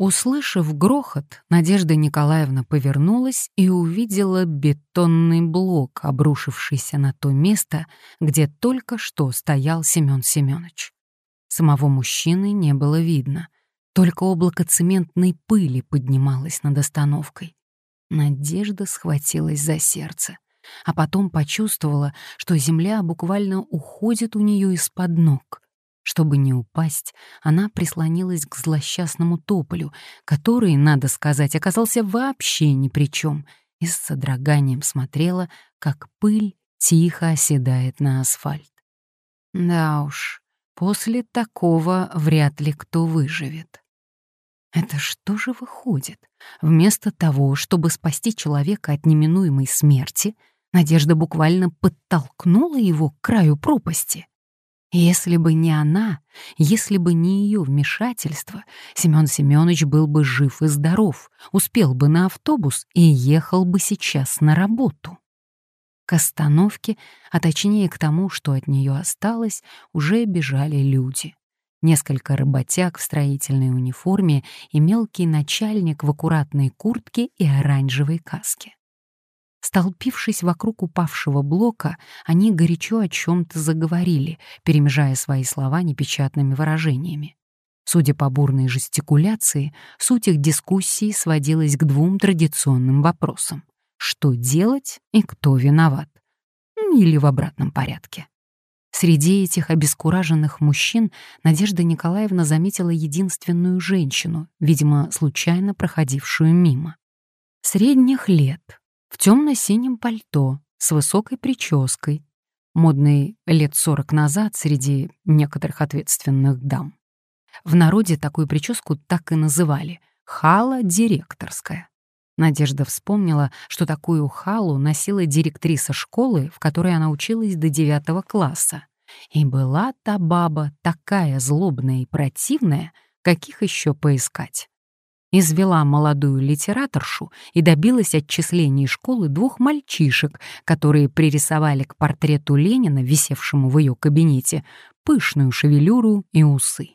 Услышав грохот, Надежда Николаевна повернулась и увидела бетонный блок, обрушившийся на то место, где только что стоял Семён Семёныч. Самого мужчины не было видно, только облако цементной пыли поднималось над остановкой. Надежда схватилась за сердце, а потом почувствовала, что земля буквально уходит у нее из-под ног. Чтобы не упасть, она прислонилась к злосчастному тополю, который, надо сказать, оказался вообще ни при чем, и с содроганием смотрела, как пыль тихо оседает на асфальт. Да уж, после такого вряд ли кто выживет. Это что же выходит? Вместо того, чтобы спасти человека от неминуемой смерти, Надежда буквально подтолкнула его к краю пропасти. Если бы не она, если бы не ее вмешательство, Семен Семенович был бы жив и здоров, успел бы на автобус и ехал бы сейчас на работу. К остановке, а точнее к тому, что от нее осталось, уже бежали люди. Несколько работяг в строительной униформе и мелкий начальник в аккуратной куртке и оранжевой каске. Столпившись вокруг упавшего блока, они горячо о чем-то заговорили, перемежая свои слова непечатными выражениями. Судя по бурной жестикуляции, суть их дискуссии сводилась к двум традиционным вопросам. Что делать и кто виноват? Или в обратном порядке. Среди этих обескураженных мужчин Надежда Николаевна заметила единственную женщину, видимо, случайно проходившую мимо. Средних лет, в темно-синем пальто, с высокой прической, модной лет сорок назад среди некоторых ответственных дам. В народе такую прическу так и называли — хала директорская. Надежда вспомнила, что такую халу носила директриса школы, в которой она училась до девятого класса. И была та баба такая злобная и противная, каких еще поискать извела молодую литераторшу и добилась отчисления из школы двух мальчишек, которые пририсовали к портрету Ленина, висевшему в ее кабинете, пышную шевелюру и усы.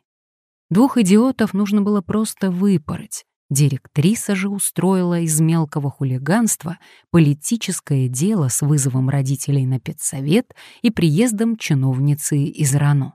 Двух идиотов нужно было просто выпороть. Директриса же устроила из мелкого хулиганства политическое дело с вызовом родителей на педсовет и приездом чиновницы из РАНО.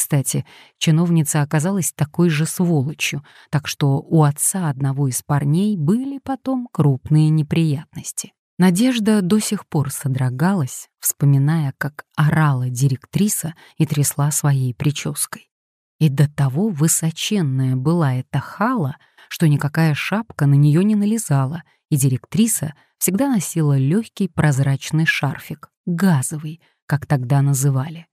Кстати, чиновница оказалась такой же сволочью, так что у отца одного из парней были потом крупные неприятности. Надежда до сих пор содрогалась, вспоминая, как орала директриса и трясла своей прической. И до того высоченная была эта хала, что никакая шапка на нее не налезала, и директриса всегда носила легкий прозрачный шарфик, газовый, как тогда называли.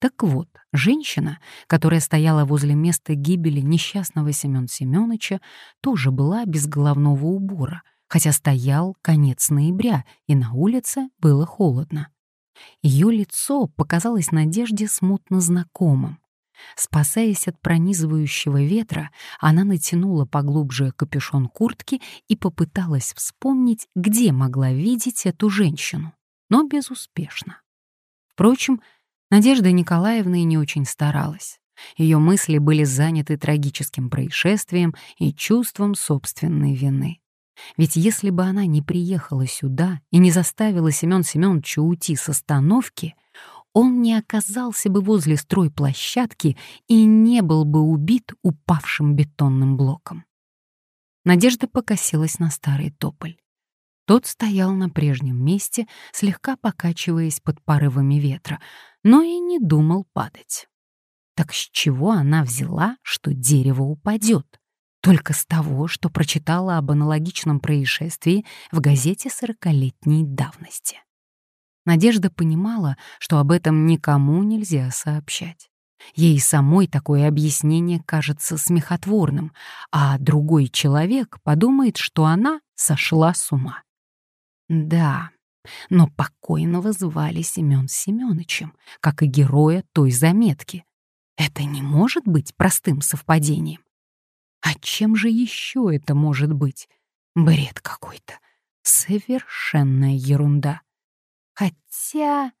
Так вот, женщина, которая стояла возле места гибели несчастного Семёна Семёныча, тоже была без головного убора, хотя стоял конец ноября, и на улице было холодно. Ее лицо показалось Надежде смутно знакомым. Спасаясь от пронизывающего ветра, она натянула поглубже капюшон куртки и попыталась вспомнить, где могла видеть эту женщину, но безуспешно. Впрочем, Надежда Николаевна и не очень старалась. Ее мысли были заняты трагическим происшествием и чувством собственной вины. Ведь если бы она не приехала сюда и не заставила Семён Семёновича уйти с остановки, он не оказался бы возле стройплощадки и не был бы убит упавшим бетонным блоком. Надежда покосилась на старый тополь. Тот стоял на прежнем месте, слегка покачиваясь под порывами ветра, но и не думал падать. Так с чего она взяла, что дерево упадет? Только с того, что прочитала об аналогичном происшествии в газете сорокалетней давности. Надежда понимала, что об этом никому нельзя сообщать. Ей самой такое объяснение кажется смехотворным, а другой человек подумает, что она сошла с ума. Да, но покойного звали Семён Семёнычем, как и героя той заметки. Это не может быть простым совпадением. А чем же еще это может быть? Бред какой-то. Совершенная ерунда. Хотя,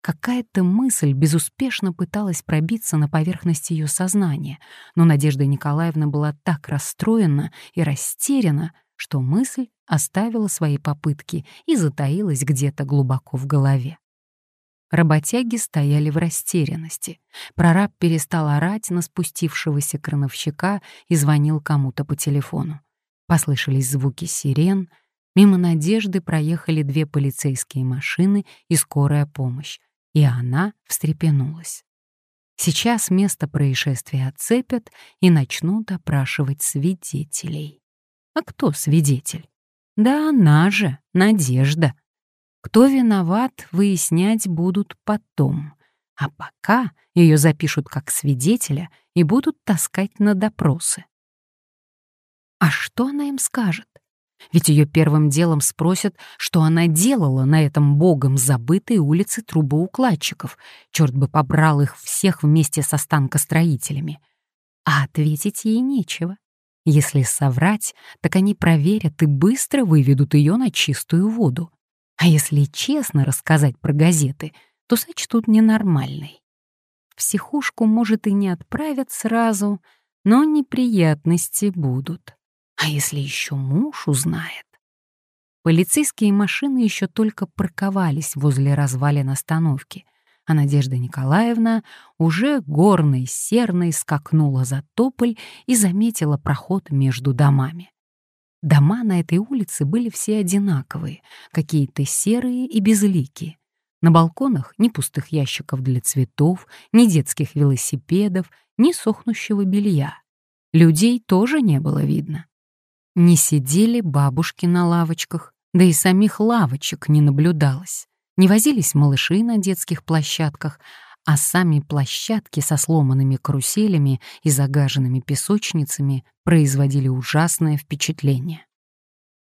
Какая-то мысль безуспешно пыталась пробиться на поверхность ее сознания, но Надежда Николаевна была так расстроена и растеряна, что мысль оставила свои попытки и затаилась где-то глубоко в голове. Работяги стояли в растерянности. Прораб перестал орать на спустившегося крановщика и звонил кому-то по телефону. Послышались звуки сирен. Мимо Надежды проехали две полицейские машины и скорая помощь, и она встрепенулась. Сейчас место происшествия отцепят и начнут опрашивать свидетелей. А кто свидетель? Да она же, Надежда. Кто виноват, выяснять будут потом. А пока ее запишут как свидетеля и будут таскать на допросы. А что она им скажет? Ведь ее первым делом спросят, что она делала на этом богом забытой улице трубоукладчиков. Черт бы побрал их всех вместе с останкостроителями. А ответить ей нечего. Если соврать, так они проверят и быстро выведут ее на чистую воду. А если честно рассказать про газеты, то сочтут ненормальной. В психушку, может, и не отправят сразу, но неприятности будут. А если еще муж узнает? Полицейские машины еще только парковались возле развалин остановки, а Надежда Николаевна уже горной серной скакнула за тополь и заметила проход между домами. Дома на этой улице были все одинаковые, какие-то серые и безликие. На балконах ни пустых ящиков для цветов, ни детских велосипедов, ни сохнущего белья. Людей тоже не было видно. Не сидели бабушки на лавочках, да и самих лавочек не наблюдалось. Не возились малыши на детских площадках, а сами площадки со сломанными каруселями и загаженными песочницами производили ужасное впечатление.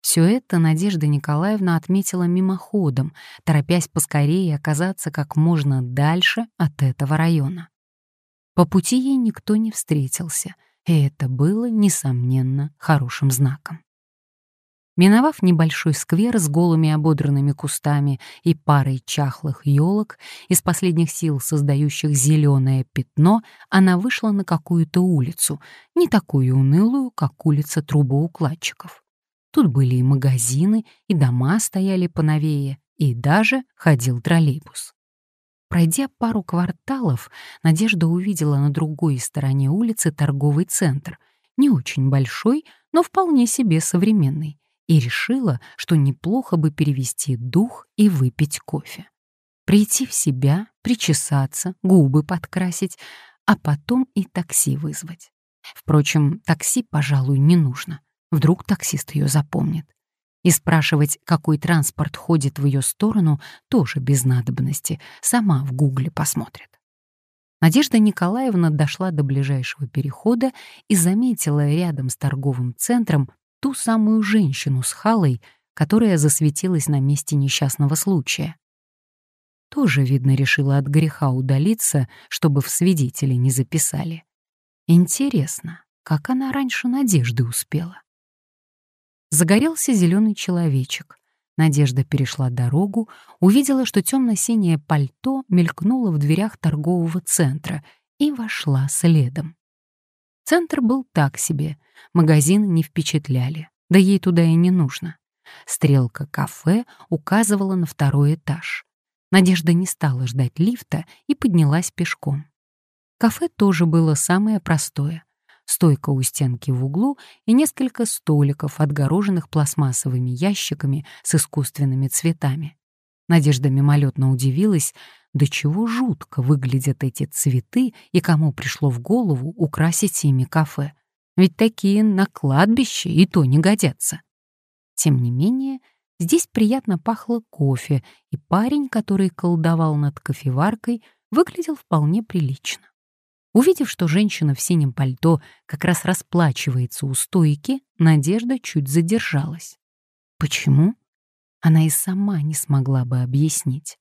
Все это Надежда Николаевна отметила мимоходом, торопясь поскорее оказаться как можно дальше от этого района. По пути ей никто не встретился, и это было, несомненно, хорошим знаком. Миновав небольшой сквер с голыми ободранными кустами и парой чахлых елок, из последних сил создающих зеленое пятно, она вышла на какую-то улицу, не такую унылую, как улица трубоукладчиков. Тут были и магазины, и дома стояли поновее, и даже ходил троллейбус. Пройдя пару кварталов, Надежда увидела на другой стороне улицы торговый центр, не очень большой, но вполне себе современный и решила, что неплохо бы перевести дух и выпить кофе. Прийти в себя, причесаться, губы подкрасить, а потом и такси вызвать. Впрочем, такси, пожалуй, не нужно. Вдруг таксист ее запомнит. И спрашивать, какой транспорт ходит в ее сторону, тоже без надобности. Сама в гугле посмотрит. Надежда Николаевна дошла до ближайшего перехода и заметила рядом с торговым центром ту самую женщину с халой, которая засветилась на месте несчастного случая. Тоже, видно, решила от греха удалиться, чтобы в свидетели не записали. Интересно, как она раньше надежды успела? Загорелся зеленый человечек. Надежда перешла дорогу, увидела, что темно-синее пальто мелькнуло в дверях торгового центра и вошла следом. Центр был так себе, магазин не впечатляли, да ей туда и не нужно. Стрелка кафе указывала на второй этаж. Надежда не стала ждать лифта и поднялась пешком. Кафе тоже было самое простое. Стойка у стенки в углу и несколько столиков, отгороженных пластмассовыми ящиками с искусственными цветами. Надежда мимолетно удивилась, до чего жутко выглядят эти цветы и кому пришло в голову украсить ими кафе. Ведь такие на кладбище и то не годятся. Тем не менее, здесь приятно пахло кофе, и парень, который колдовал над кофеваркой, выглядел вполне прилично. Увидев, что женщина в синем пальто как раз расплачивается у стойки, Надежда чуть задержалась. Почему? Она и сама не смогла бы объяснить.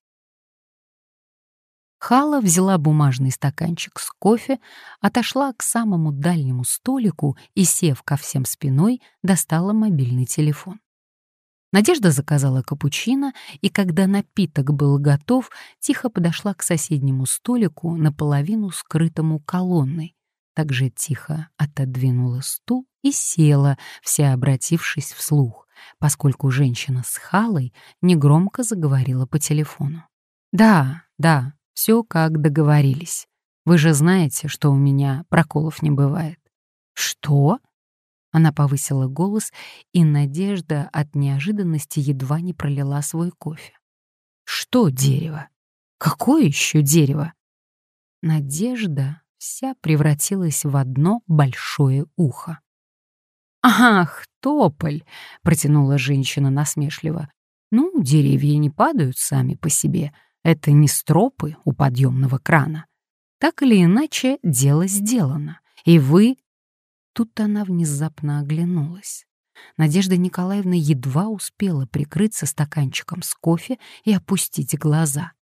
Хала взяла бумажный стаканчик с кофе, отошла к самому дальнему столику и, сев ко всем спиной, достала мобильный телефон. Надежда заказала капучино, и когда напиток был готов, тихо подошла к соседнему столику, наполовину скрытому колонной. Также тихо отодвинула стул и села, вся обратившись вслух, поскольку женщина с халой негромко заговорила по телефону. «Да, да, все как договорились. Вы же знаете, что у меня проколов не бывает». «Что?» Она повысила голос, и Надежда от неожиданности едва не пролила свой кофе. «Что дерево? Какое еще дерево?» Надежда вся превратилась в одно большое ухо. «Ах, тополь!» — протянула женщина насмешливо. «Ну, деревья не падают сами по себе. Это не стропы у подъемного крана. Так или иначе, дело сделано. И вы Тут она внезапно оглянулась. Надежда Николаевна едва успела прикрыться стаканчиком с кофе и опустить глаза.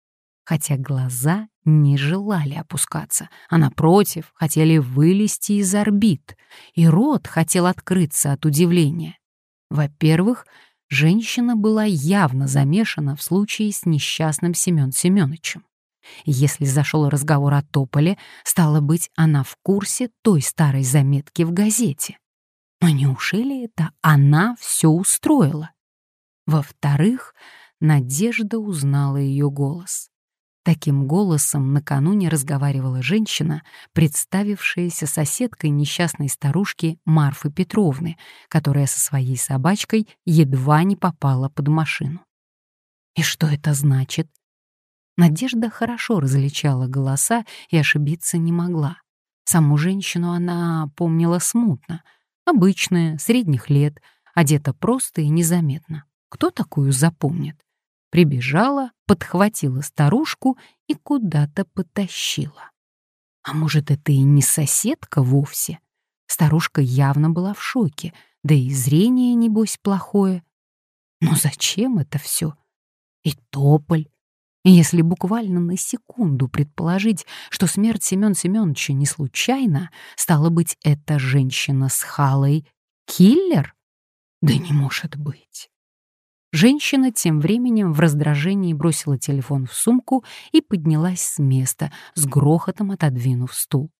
Хотя глаза не желали опускаться, а напротив, хотели вылезти из орбит, и рот хотел открыться от удивления. Во-первых, женщина была явно замешана в случае с несчастным Семён Семёнычем. Если зашел разговор о тополе, стало быть, она в курсе той старой заметки в газете. Но неужели это она все устроила? Во-вторых, Надежда узнала ее голос. Таким голосом накануне разговаривала женщина, представившаяся соседкой несчастной старушки Марфы Петровны, которая со своей собачкой едва не попала под машину. И что это значит? Надежда хорошо различала голоса и ошибиться не могла. Саму женщину она помнила смутно. Обычная, средних лет, одета просто и незаметно. Кто такую запомнит? Прибежала, подхватила старушку и куда-то потащила. А может, это и не соседка вовсе? Старушка явно была в шоке, да и зрение, небось, плохое. Но зачем это все? И тополь, если буквально на секунду предположить, что смерть Семён Семёновича не случайна, стало быть, эта женщина с Халой — киллер? Да не может быть. Женщина тем временем в раздражении бросила телефон в сумку и поднялась с места, с грохотом отодвинув стул.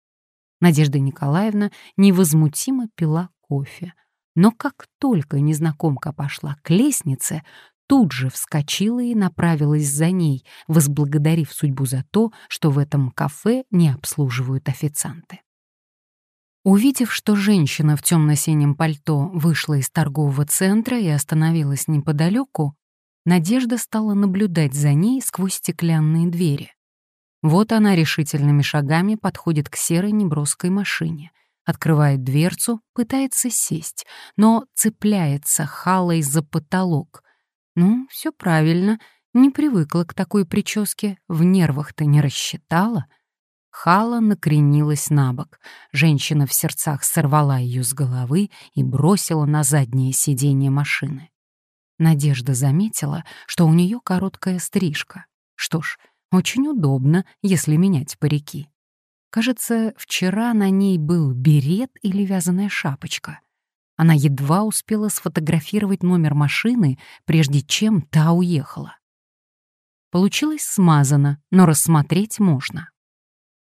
Надежда Николаевна невозмутимо пила кофе. Но как только незнакомка пошла к лестнице, тут же вскочила и направилась за ней, возблагодарив судьбу за то, что в этом кафе не обслуживают официанты. Увидев, что женщина в темно-синем пальто вышла из торгового центра и остановилась неподалеку, Надежда стала наблюдать за ней сквозь стеклянные двери. Вот она решительными шагами подходит к серой неброской машине, открывает дверцу, пытается сесть, но цепляется халой за потолок, ну, все правильно, не привыкла к такой прическе, в нервах-то не рассчитала. Хала накренилась на бок. Женщина в сердцах сорвала ее с головы и бросила на заднее сиденье машины. Надежда заметила, что у нее короткая стрижка. Что ж, очень удобно, если менять парики. Кажется, вчера на ней был берет или вязаная шапочка. Она едва успела сфотографировать номер машины, прежде чем та уехала. Получилось смазано, но рассмотреть можно.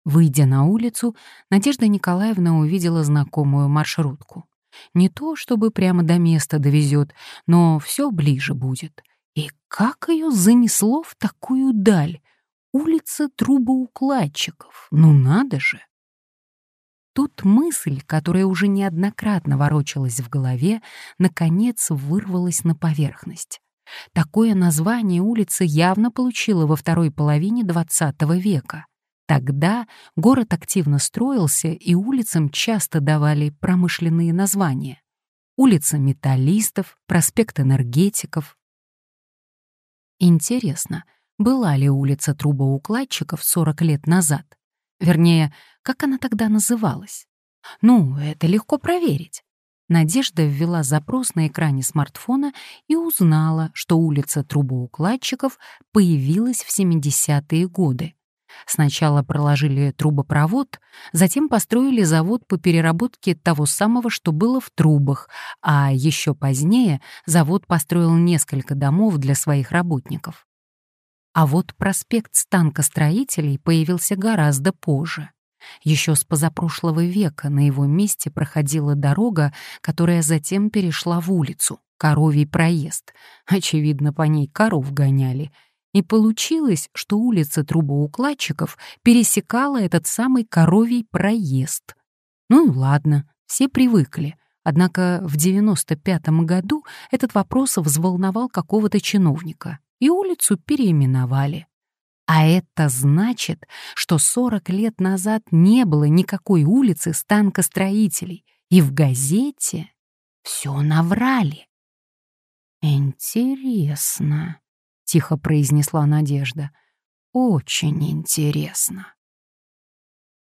Выйдя на улицу, Надежда Николаевна увидела знакомую маршрутку. Не то, чтобы прямо до места довезет, но все ближе будет. И как ее занесло в такую даль? Улица трубоукладчиков. Ну надо же! Тут мысль, которая уже неоднократно ворочалась в голове, наконец вырвалась на поверхность. Такое название улица явно получила во второй половине XX века. Тогда город активно строился, и улицам часто давали промышленные названия. Улица металлистов, проспект энергетиков. Интересно, была ли улица трубоукладчиков 40 лет назад? Вернее, как она тогда называлась? Ну, это легко проверить. Надежда ввела запрос на экране смартфона и узнала, что улица трубоукладчиков появилась в 70-е годы. Сначала проложили трубопровод, затем построили завод по переработке того самого, что было в трубах, а еще позднее завод построил несколько домов для своих работников. А вот проспект станкостроителей появился гораздо позже. Еще с позапрошлого века на его месте проходила дорога, которая затем перешла в улицу, коровий проезд. Очевидно, по ней коров гоняли — и получилось, что улица трубоукладчиков пересекала этот самый коровий проезд. Ну и ладно, все привыкли. Однако в 95-м году этот вопрос взволновал какого-то чиновника, и улицу переименовали. А это значит, что 40 лет назад не было никакой улицы станкостроителей, и в газете все наврали. Интересно. — тихо произнесла Надежда. «Очень интересно».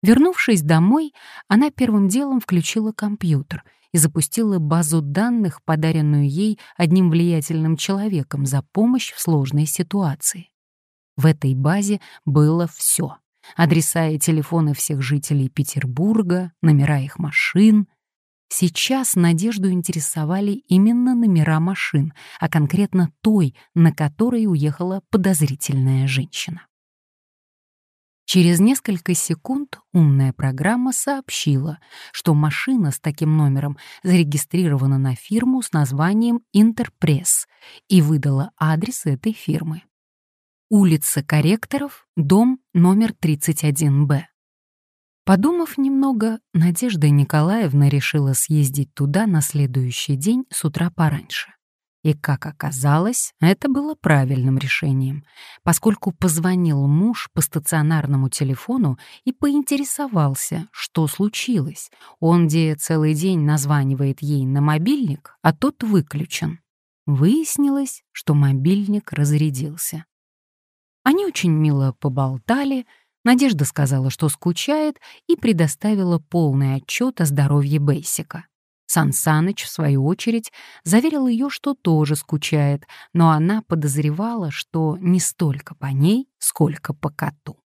Вернувшись домой, она первым делом включила компьютер и запустила базу данных, подаренную ей одним влиятельным человеком за помощь в сложной ситуации. В этой базе было все — адреса и телефоны всех жителей Петербурга, номера их машин, Сейчас Надежду интересовали именно номера машин, а конкретно той, на которой уехала подозрительная женщина. Через несколько секунд умная программа сообщила, что машина с таким номером зарегистрирована на фирму с названием «Интерпресс» и выдала адрес этой фирмы. Улица Корректоров, дом номер 31Б. Подумав немного, Надежда Николаевна решила съездить туда на следующий день с утра пораньше. И, как оказалось, это было правильным решением, поскольку позвонил муж по стационарному телефону и поинтересовался, что случилось. Он где целый день названивает ей на мобильник, а тот выключен. Выяснилось, что мобильник разрядился. Они очень мило поболтали, Надежда сказала, что скучает, и предоставила полный отчет о здоровье Бейсика. Сансаныч, в свою очередь, заверил ее, что тоже скучает, но она подозревала, что не столько по ней, сколько по коту.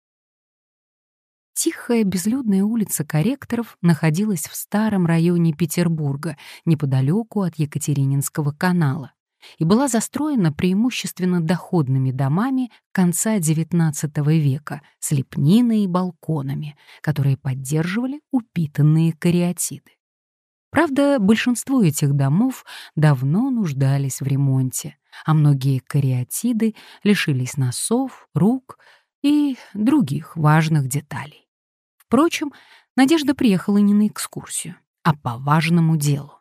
Тихая безлюдная улица корректоров находилась в старом районе Петербурга, неподалеку от Екатерининского канала и была застроена преимущественно доходными домами конца XIX века с лепниной и балконами, которые поддерживали упитанные кариатиды. Правда, большинство этих домов давно нуждались в ремонте, а многие кариатиды лишились носов, рук и других важных деталей. Впрочем, Надежда приехала не на экскурсию, а по важному делу.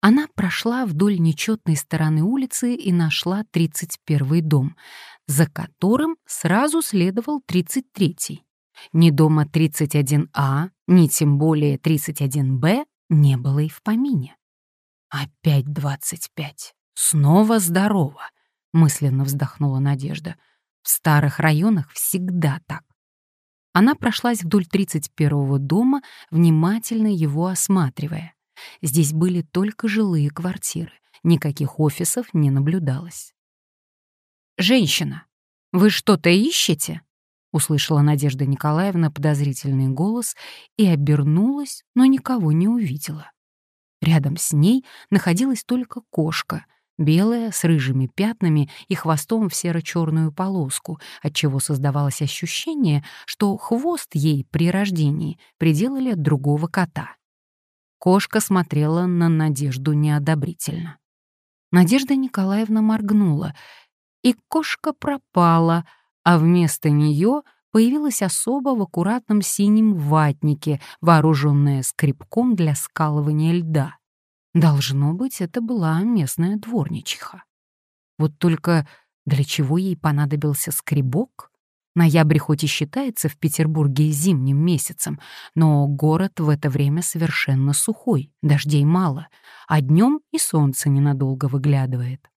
Она прошла вдоль нечетной стороны улицы и нашла 31-й дом, за которым сразу следовал 33-й. Ни дома 31А, ни тем более 31Б не было и в помине. «Опять 25. Снова здорово», — мысленно вздохнула Надежда. «В старых районах всегда так». Она прошлась вдоль 31-го дома, внимательно его осматривая. Здесь были только жилые квартиры, никаких офисов не наблюдалось. «Женщина, вы что-то ищете?» — услышала Надежда Николаевна подозрительный голос и обернулась, но никого не увидела. Рядом с ней находилась только кошка, белая, с рыжими пятнами и хвостом в серо-черную полоску, отчего создавалось ощущение, что хвост ей при рождении приделали от другого кота. Кошка смотрела на Надежду неодобрительно. Надежда Николаевна моргнула, и кошка пропала, а вместо нее появилась особа в аккуратном синем ватнике, вооруженная скребком для скалывания льда. Должно быть, это была местная дворничиха. Вот только для чего ей понадобился скребок? Ноябрь хоть и считается в Петербурге зимним месяцем, но город в это время совершенно сухой, дождей мало, а днем и солнце ненадолго выглядывает.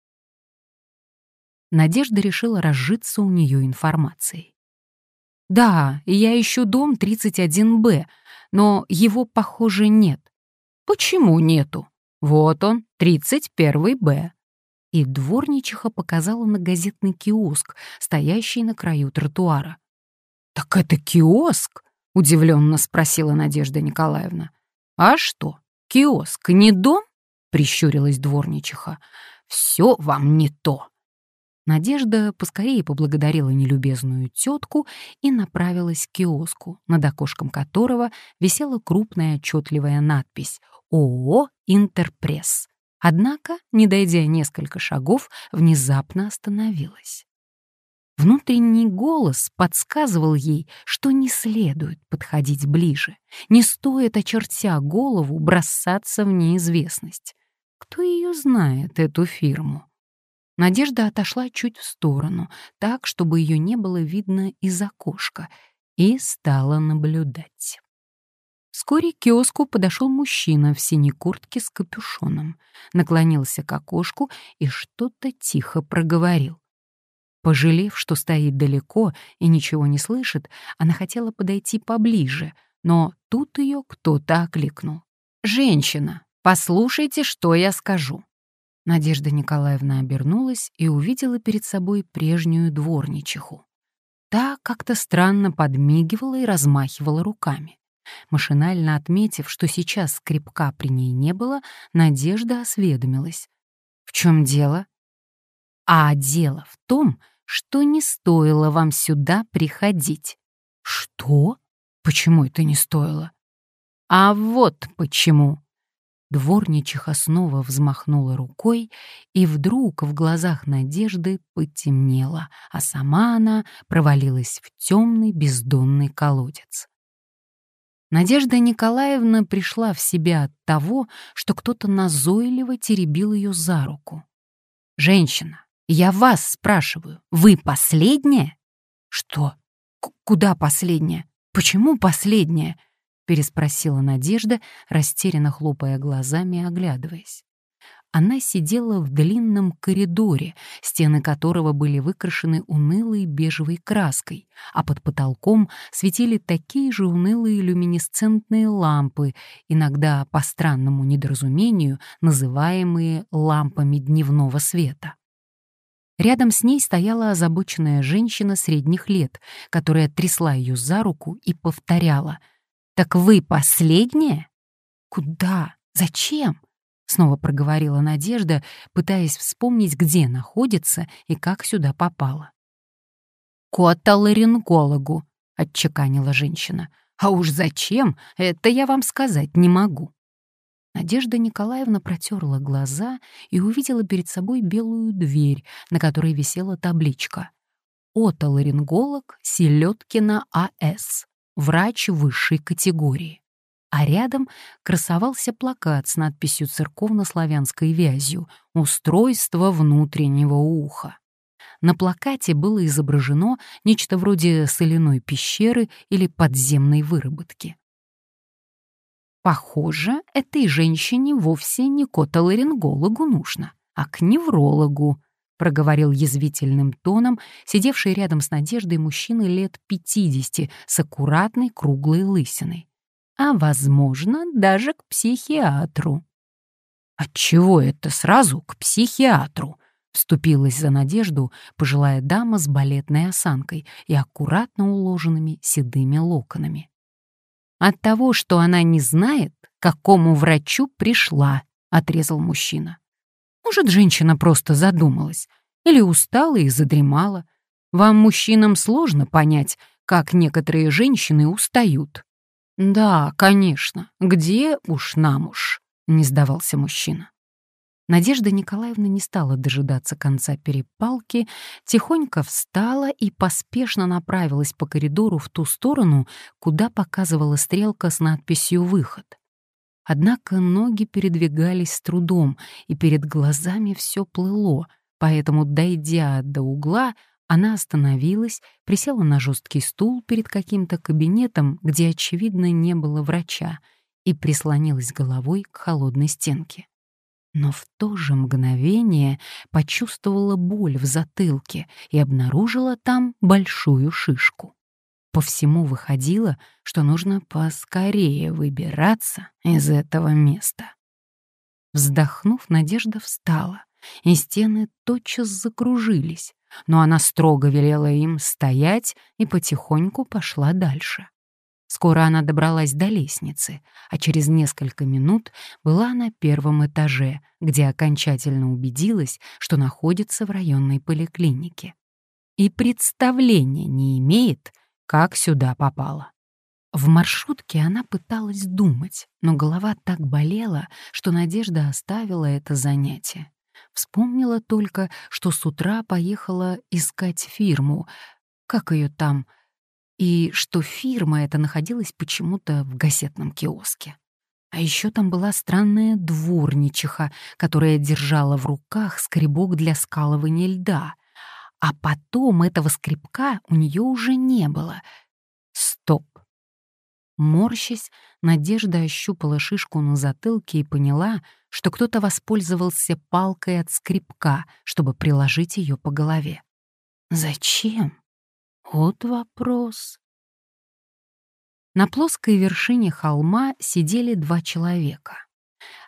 Надежда решила разжиться у нее информацией. «Да, я ищу дом 31Б, но его, похоже, нет». «Почему нету? Вот он, 31Б и дворничиха показала на газетный киоск, стоящий на краю тротуара. «Так это киоск?» — удивленно спросила Надежда Николаевна. «А что, киоск не дом?» — прищурилась дворничиха. «Все вам не то». Надежда поскорее поблагодарила нелюбезную тетку и направилась к киоску, над окошком которого висела крупная отчетливая надпись «ООО «Интерпресс». Однако, не дойдя несколько шагов, внезапно остановилась. Внутренний голос подсказывал ей, что не следует подходить ближе, не стоит, очертя голову, бросаться в неизвестность. Кто ее знает, эту фирму? Надежда отошла чуть в сторону, так, чтобы ее не было видно из окошка, и стала наблюдать. Вскоре к киоску подошел мужчина в синей куртке с капюшоном, наклонился к окошку и что-то тихо проговорил. Пожалев, что стоит далеко и ничего не слышит, она хотела подойти поближе, но тут ее кто-то окликнул. «Женщина, послушайте, что я скажу. Надежда Николаевна обернулась и увидела перед собой прежнюю дворничиху. Та как-то странно подмигивала и размахивала руками. Машинально отметив, что сейчас скрипка при ней не было, Надежда осведомилась. «В чем дело?» «А дело в том, что не стоило вам сюда приходить». «Что? Почему это не стоило?» «А вот почему», Дворничиха снова взмахнула рукой, и вдруг в глазах Надежды потемнело, а сама она провалилась в темный бездонный колодец. Надежда Николаевна пришла в себя от того, что кто-то назойливо теребил ее за руку. «Женщина, я вас спрашиваю, вы последняя?» «Что? К куда последняя? Почему последняя?» переспросила Надежда, растерянно хлопая глазами и оглядываясь. Она сидела в длинном коридоре, стены которого были выкрашены унылой бежевой краской, а под потолком светили такие же унылые люминесцентные лампы, иногда по странному недоразумению называемые лампами дневного света. Рядом с ней стояла озабоченная женщина средних лет, которая трясла ее за руку и повторяла — «Так вы последняя?» «Куда? Зачем?» — снова проговорила Надежда, пытаясь вспомнить, где находится и как сюда попала. «К отоларингологу», — отчеканила женщина. «А уж зачем, это я вам сказать не могу». Надежда Николаевна протерла глаза и увидела перед собой белую дверь, на которой висела табличка «Отоларинголог Селедкина А.С врач высшей категории. А рядом красовался плакат с надписью церковно-славянской вязью «Устройство внутреннего уха». На плакате было изображено нечто вроде соляной пещеры или подземной выработки. Похоже, этой женщине вовсе не к отоларингологу нужно, а к неврологу, проговорил язвительным тоном сидевший рядом с Надеждой мужчина лет 50 с аккуратной круглой лысиной. А, возможно, даже к психиатру. «Отчего это сразу к психиатру?» — вступилась за Надежду пожилая дама с балетной осанкой и аккуратно уложенными седыми локонами. «От того, что она не знает, к какому врачу пришла», — отрезал мужчина. Может, женщина просто задумалась или устала и задремала. Вам, мужчинам, сложно понять, как некоторые женщины устают. «Да, конечно, где уж нам уж», — не сдавался мужчина. Надежда Николаевна не стала дожидаться конца перепалки, тихонько встала и поспешно направилась по коридору в ту сторону, куда показывала стрелка с надписью «Выход». Однако ноги передвигались с трудом, и перед глазами все плыло, поэтому, дойдя до угла, она остановилась, присела на жесткий стул перед каким-то кабинетом, где, очевидно, не было врача, и прислонилась головой к холодной стенке. Но в то же мгновение почувствовала боль в затылке и обнаружила там большую шишку. По всему выходило, что нужно поскорее выбираться из этого места. Вздохнув, Надежда встала, и стены тотчас закружились, но она строго велела им стоять и потихоньку пошла дальше. Скоро она добралась до лестницы, а через несколько минут была на первом этаже, где окончательно убедилась, что находится в районной поликлинике. И представления не имеет, как сюда попала. В маршрутке она пыталась думать, но голова так болела, что Надежда оставила это занятие. Вспомнила только, что с утра поехала искать фирму, как ее там, и что фирма эта находилась почему-то в газетном киоске. А еще там была странная дворничиха, которая держала в руках скребок для скалывания льда. А потом этого скребка у нее уже не было. Стоп. Морщась, Надежда ощупала шишку на затылке и поняла, что кто-то воспользовался палкой от скребка, чтобы приложить ее по голове. Зачем? Вот вопрос. На плоской вершине холма сидели два человека.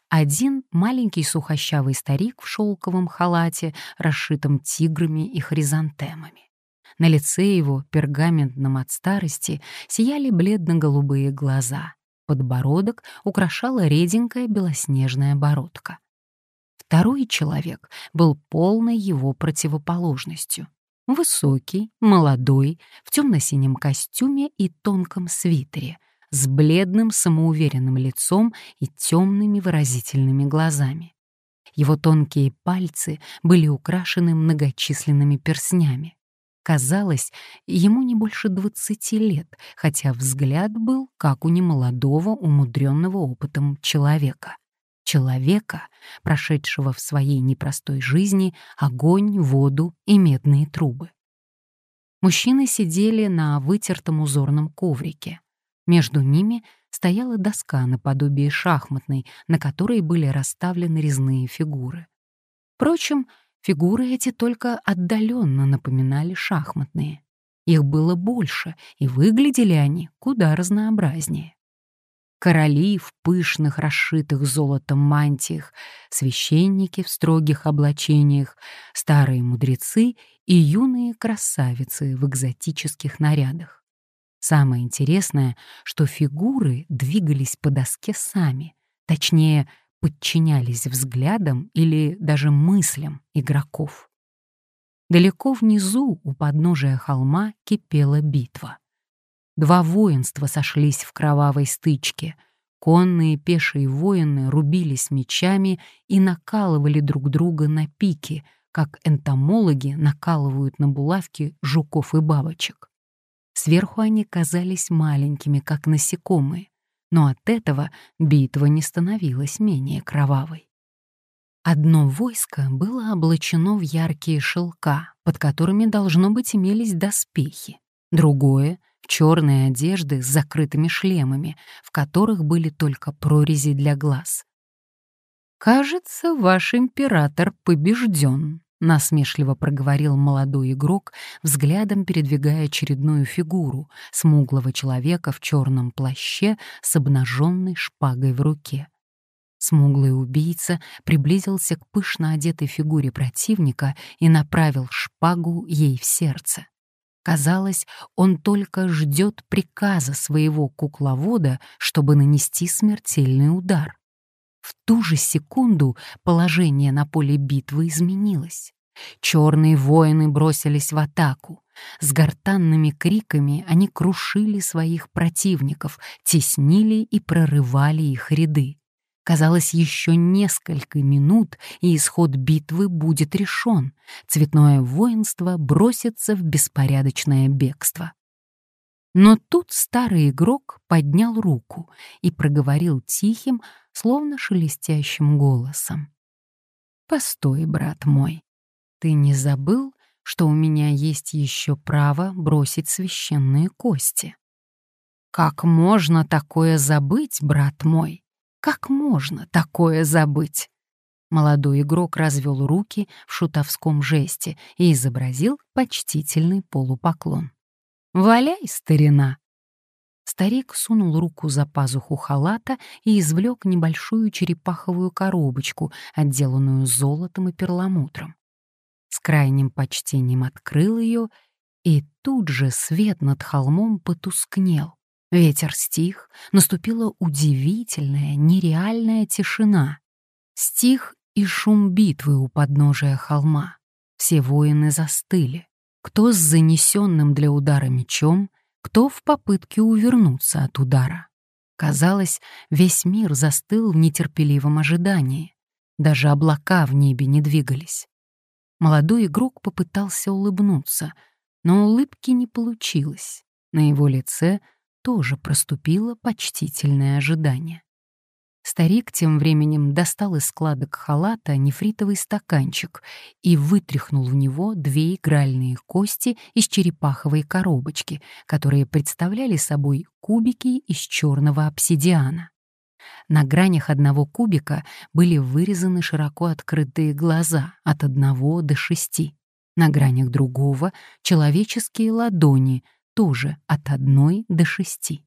Один — маленький сухощавый старик в шелковом халате, расшитом тиграми и хризантемами. На лице его, пергаментном от старости, сияли бледно-голубые глаза. Подбородок украшала реденькая белоснежная бородка. Второй человек был полной его противоположностью. Высокий, молодой, в темно-синем костюме и тонком свитере, с бледным самоуверенным лицом и темными выразительными глазами. Его тонкие пальцы были украшены многочисленными перстнями. Казалось, ему не больше двадцати лет, хотя взгляд был как у немолодого, умудренного опытом человека человека, прошедшего в своей непростой жизни огонь, воду и медные трубы. Мужчины сидели на вытертом узорном коврике. Между ними стояла доска наподобие шахматной, на которой были расставлены резные фигуры. Впрочем, фигуры эти только отдаленно напоминали шахматные. Их было больше, и выглядели они куда разнообразнее короли в пышных, расшитых золотом мантиях, священники в строгих облачениях, старые мудрецы и юные красавицы в экзотических нарядах. Самое интересное, что фигуры двигались по доске сами, точнее, подчинялись взглядам или даже мыслям игроков. Далеко внизу, у подножия холма, кипела битва. Два воинства сошлись в кровавой стычке. Конные пешие воины рубились мечами и накалывали друг друга на пики, как энтомологи накалывают на булавки жуков и бабочек. Сверху они казались маленькими, как насекомые, но от этого битва не становилась менее кровавой. Одно войско было облачено в яркие шелка, под которыми, должно быть, имелись доспехи. Другое черные одежды с закрытыми шлемами, в которых были только прорези для глаз. «Кажется, ваш император побежден», — насмешливо проговорил молодой игрок, взглядом передвигая очередную фигуру смуглого человека в черном плаще с обнаженной шпагой в руке. Смуглый убийца приблизился к пышно одетой фигуре противника и направил шпагу ей в сердце. Казалось, он только ждет приказа своего кукловода, чтобы нанести смертельный удар. В ту же секунду положение на поле битвы изменилось. Черные воины бросились в атаку. С гортанными криками они крушили своих противников, теснили и прорывали их ряды. Казалось, еще несколько минут, и исход битвы будет решен. Цветное воинство бросится в беспорядочное бегство. Но тут старый игрок поднял руку и проговорил тихим, словно шелестящим голосом. «Постой, брат мой, ты не забыл, что у меня есть еще право бросить священные кости?» «Как можно такое забыть, брат мой?» Как можно такое забыть? Молодой игрок развел руки в шутовском жесте и изобразил почтительный полупоклон. «Валяй, старина!» Старик сунул руку за пазуху халата и извлек небольшую черепаховую коробочку, отделанную золотом и перламутром. С крайним почтением открыл ее, и тут же свет над холмом потускнел. Ветер стих, наступила удивительная, нереальная тишина. Стих и шум битвы у подножия холма. Все воины застыли. Кто с занесенным для удара мечом, кто в попытке увернуться от удара. Казалось, весь мир застыл в нетерпеливом ожидании. Даже облака в небе не двигались. Молодой игрок попытался улыбнуться, но улыбки не получилось. На его лице тоже проступило почтительное ожидание. Старик тем временем достал из складок халата нефритовый стаканчик и вытряхнул в него две игральные кости из черепаховой коробочки, которые представляли собой кубики из черного обсидиана. На гранях одного кубика были вырезаны широко открытые глаза от одного до шести. На гранях другого — человеческие ладони, тоже от одной до шести.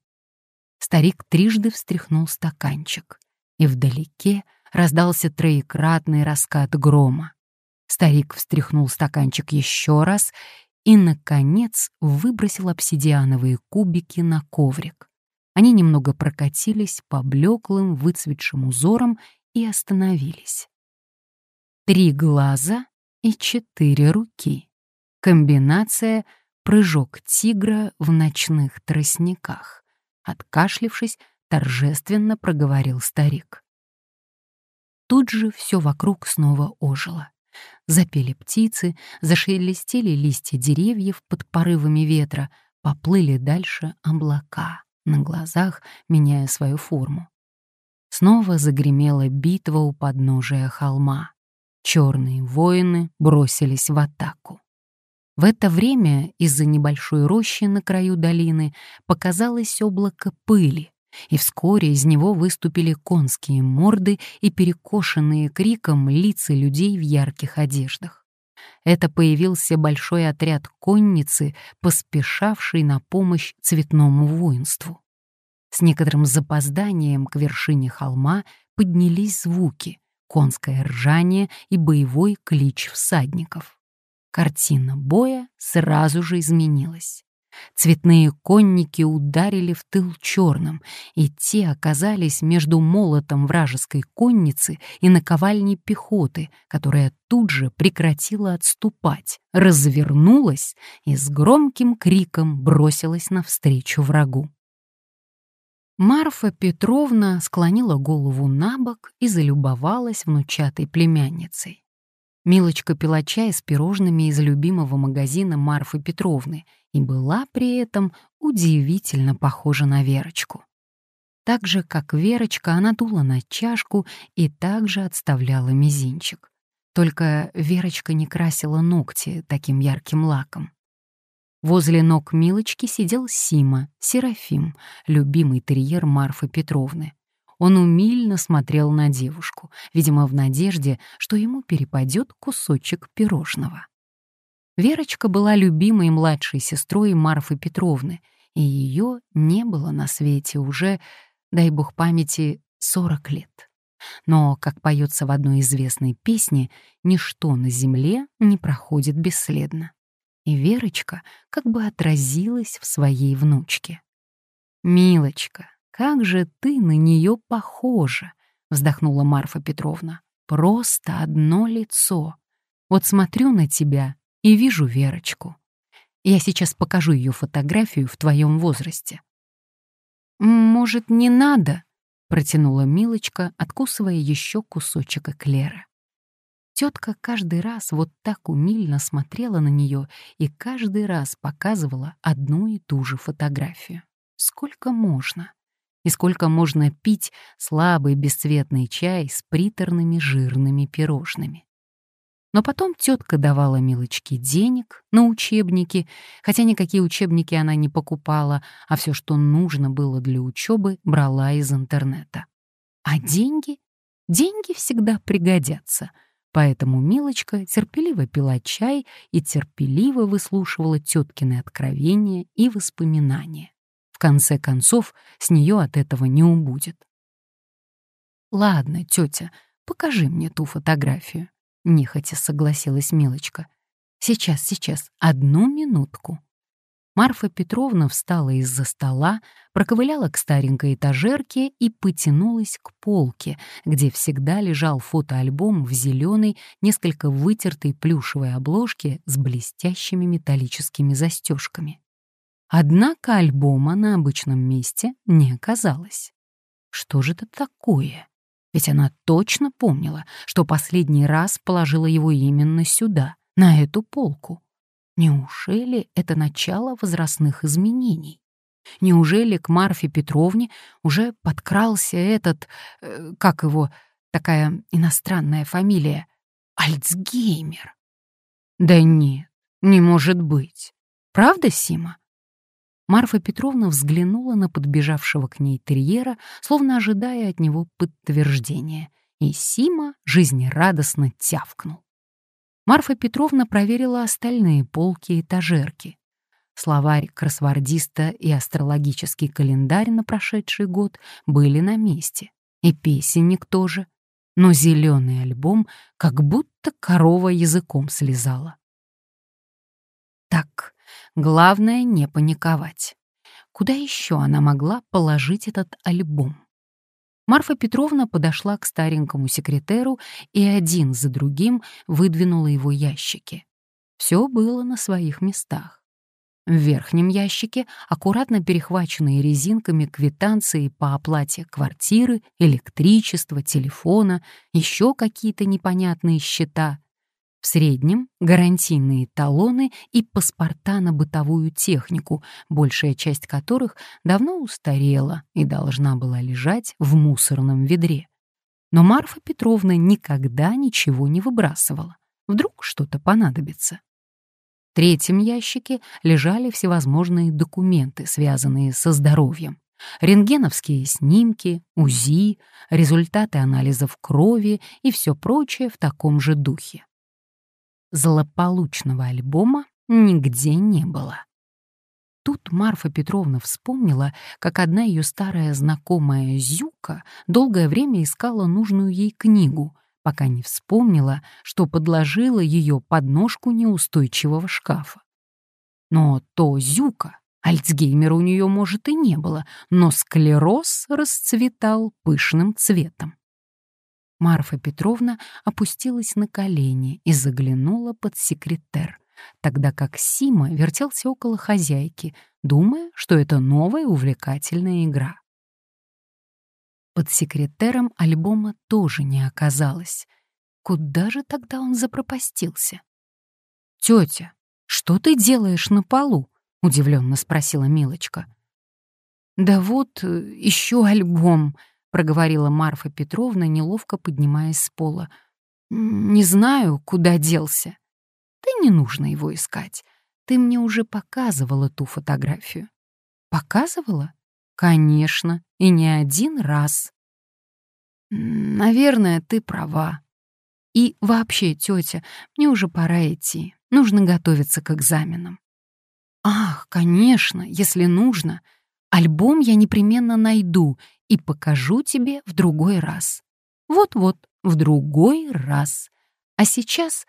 Старик трижды встряхнул стаканчик и вдалеке раздался троекратный раскат грома. Старик встряхнул стаканчик еще раз и, наконец, выбросил обсидиановые кубики на коврик. Они немного прокатились по блеклым выцветшим узорам и остановились. Три глаза и четыре руки. Комбинация «прыжок тигра в ночных тростниках». Откашлившись, торжественно проговорил старик. Тут же все вокруг снова ожило. Запели птицы, зашелестели листья деревьев под порывами ветра, поплыли дальше облака, на глазах меняя свою форму. Снова загремела битва у подножия холма. Черные воины бросились в атаку. В это время из-за небольшой рощи на краю долины показалось облако пыли, и вскоре из него выступили конские морды и перекошенные криком лица людей в ярких одеждах. Это появился большой отряд конницы, поспешавший на помощь цветному воинству. С некоторым запозданием к вершине холма поднялись звуки, конское ржание и боевой клич всадников. Картина боя сразу же изменилась. Цветные конники ударили в тыл черным, и те оказались между молотом вражеской конницы и наковальней пехоты, которая тут же прекратила отступать, развернулась и с громким криком бросилась навстречу врагу. Марфа Петровна склонила голову на бок и залюбовалась внучатой племянницей. Милочка пила чай с пирожными из любимого магазина Марфы Петровны и была при этом удивительно похожа на Верочку. Так же, как Верочка, она дула на чашку и также отставляла мизинчик. Только Верочка не красила ногти таким ярким лаком. Возле ног Милочки сидел Сима, Серафим, любимый терьер Марфы Петровны. Он умильно смотрел на девушку, видимо, в надежде, что ему перепадет кусочек пирожного. Верочка была любимой младшей сестрой Марфы Петровны, и ее не было на свете уже, дай бог памяти, 40 лет. Но, как поется в одной известной песне, ничто на земле не проходит бесследно. И Верочка как бы отразилась в своей внучке. «Милочка, как же ты на нее похожа!» — вздохнула Марфа Петровна. «Просто одно лицо. Вот смотрю на тебя и вижу Верочку. Я сейчас покажу ее фотографию в твоем возрасте». «Может, не надо?» — протянула Милочка, откусывая еще кусочек эклера. Тетка каждый раз вот так умильно смотрела на нее и каждый раз показывала одну и ту же фотографию. Сколько можно? и сколько можно пить слабый бесцветный чай с приторными жирными пирожными. Но потом тетка давала Милочке денег на учебники, хотя никакие учебники она не покупала, а все, что нужно было для учебы, брала из интернета. А деньги? Деньги всегда пригодятся. Поэтому Милочка терпеливо пила чай и терпеливо выслушивала теткины откровения и воспоминания. В конце концов, с нее от этого не убудет. «Ладно, тетя, покажи мне ту фотографию», — нехотя согласилась Милочка. Сейчас, сейчас, одну минутку». Марфа Петровна встала из-за стола, проковыляла к старенькой этажерке и потянулась к полке, где всегда лежал фотоальбом в зеленой, несколько вытертой плюшевой обложке с блестящими металлическими застежками. Однако альбома на обычном месте не оказалось. Что же это такое? Ведь она точно помнила, что последний раз положила его именно сюда, на эту полку. Неужели это начало возрастных изменений? Неужели к Марфе Петровне уже подкрался этот, э, как его, такая иностранная фамилия, Альцгеймер? Да нет, не может быть. Правда, Сима? Марфа Петровна взглянула на подбежавшего к ней терьера, словно ожидая от него подтверждения, и Сима жизнерадостно тявкнул. Марфа Петровна проверила остальные полки и этажерки. Словарь кроссвордиста и астрологический календарь на прошедший год были на месте, и песенник тоже, но зеленый альбом как будто корова языком слезала. Так, главное не паниковать. Куда еще она могла положить этот альбом? Марфа Петровна подошла к старенькому секретеру и один за другим выдвинула его ящики. Все было на своих местах. В верхнем ящике аккуратно перехваченные резинками квитанции по оплате квартиры, электричества, телефона, еще какие-то непонятные счета. В среднем — гарантийные талоны и паспорта на бытовую технику, большая часть которых давно устарела и должна была лежать в мусорном ведре. Но Марфа Петровна никогда ничего не выбрасывала. Вдруг что-то понадобится. В третьем ящике лежали всевозможные документы, связанные со здоровьем. Рентгеновские снимки, УЗИ, результаты анализов крови и все прочее в таком же духе злополучного альбома нигде не было. Тут Марфа Петровна вспомнила, как одна ее старая знакомая Зюка долгое время искала нужную ей книгу, пока не вспомнила, что подложила ее под ножку неустойчивого шкафа. Но то Зюка, Альцгеймера у нее, может, и не было, но склероз расцветал пышным цветом. Марфа Петровна опустилась на колени и заглянула под секретер, тогда как Сима вертелся около хозяйки, думая, что это новая увлекательная игра. Под секретером альбома тоже не оказалось. Куда же тогда он запропастился? «Тетя, что ты делаешь на полу?» — удивленно спросила Милочка. «Да вот э, еще альбом», проговорила Марфа Петровна, неловко поднимаясь с пола. «Не знаю, куда делся. Да не нужно его искать. Ты мне уже показывала ту фотографию». «Показывала?» «Конечно, и не один раз». «Наверное, ты права. И вообще, тетя, мне уже пора идти. Нужно готовиться к экзаменам». «Ах, конечно, если нужно. Альбом я непременно найду и покажу тебе в другой раз. Вот-вот, в другой раз. А сейчас,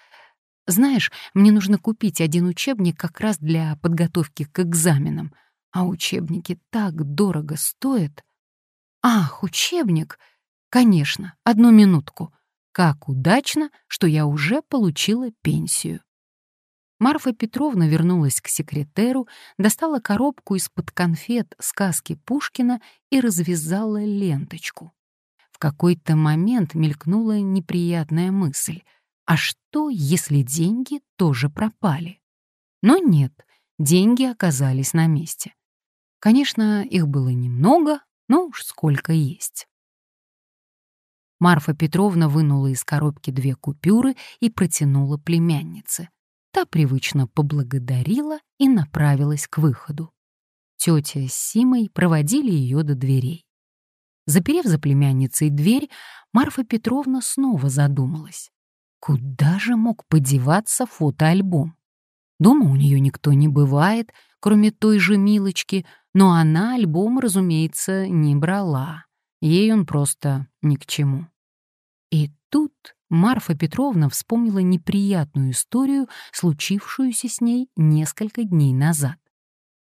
знаешь, мне нужно купить один учебник как раз для подготовки к экзаменам, а учебники так дорого стоят. Ах, учебник! Конечно, одну минутку. Как удачно, что я уже получила пенсию. Марфа Петровна вернулась к секретеру, достала коробку из-под конфет сказки Пушкина и развязала ленточку. В какой-то момент мелькнула неприятная мысль. А что, если деньги тоже пропали? Но нет, деньги оказались на месте. Конечно, их было немного, но уж сколько есть. Марфа Петровна вынула из коробки две купюры и протянула племяннице. Та привычно поблагодарила и направилась к выходу. Тетя с Симой проводили ее до дверей. Заперев за племянницей дверь, Марфа Петровна снова задумалась. Куда же мог подеваться фотоальбом? Дома у нее никто не бывает, кроме той же Милочки, но она альбом, разумеется, не брала. Ей он просто ни к чему. И тут Марфа Петровна вспомнила неприятную историю, случившуюся с ней несколько дней назад.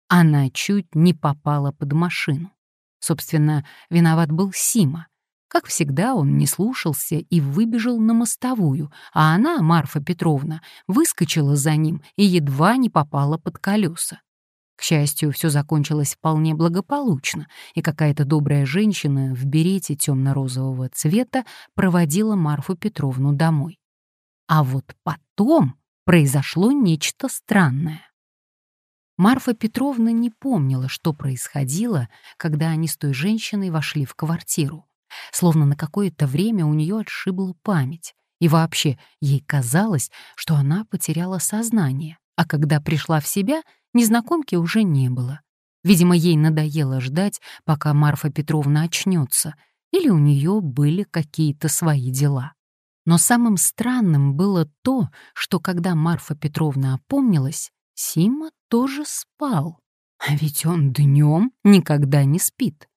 Она чуть не попала под машину. Собственно, виноват был Сима. Как всегда, он не слушался и выбежал на мостовую, а она, Марфа Петровна, выскочила за ним и едва не попала под колеса. К счастью, все закончилось вполне благополучно, и какая-то добрая женщина в берете темно-розового цвета проводила Марфу Петровну домой. А вот потом произошло нечто странное. Марфа Петровна не помнила, что происходило, когда они с той женщиной вошли в квартиру. Словно на какое-то время у нее отшибла память. И вообще, ей казалось, что она потеряла сознание, а когда пришла в себя, незнакомки уже не было. Видимо, ей надоело ждать, пока Марфа Петровна очнется, или у нее были какие-то свои дела. Но самым странным было то, что когда Марфа Петровна опомнилась, Сима тоже спал. А ведь он днем никогда не спит.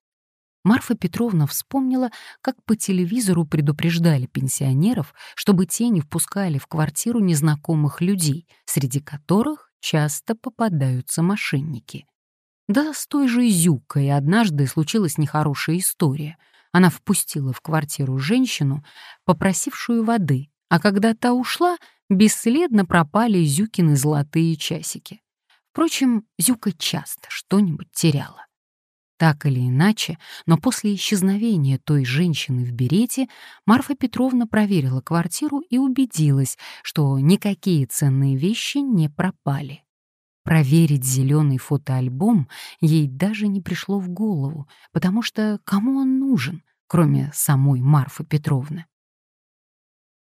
Марфа Петровна вспомнила, как по телевизору предупреждали пенсионеров, чтобы те не впускали в квартиру незнакомых людей, среди которых часто попадаются мошенники. Да, с той же Зюкой однажды случилась нехорошая история. Она впустила в квартиру женщину, попросившую воды, а когда та ушла, бесследно пропали Зюкины золотые часики. Впрочем, Зюка часто что-нибудь теряла. Так или иначе, но после исчезновения той женщины в берете Марфа Петровна проверила квартиру и убедилась, что никакие ценные вещи не пропали. Проверить зеленый фотоальбом ей даже не пришло в голову, потому что кому он нужен, кроме самой Марфы Петровны?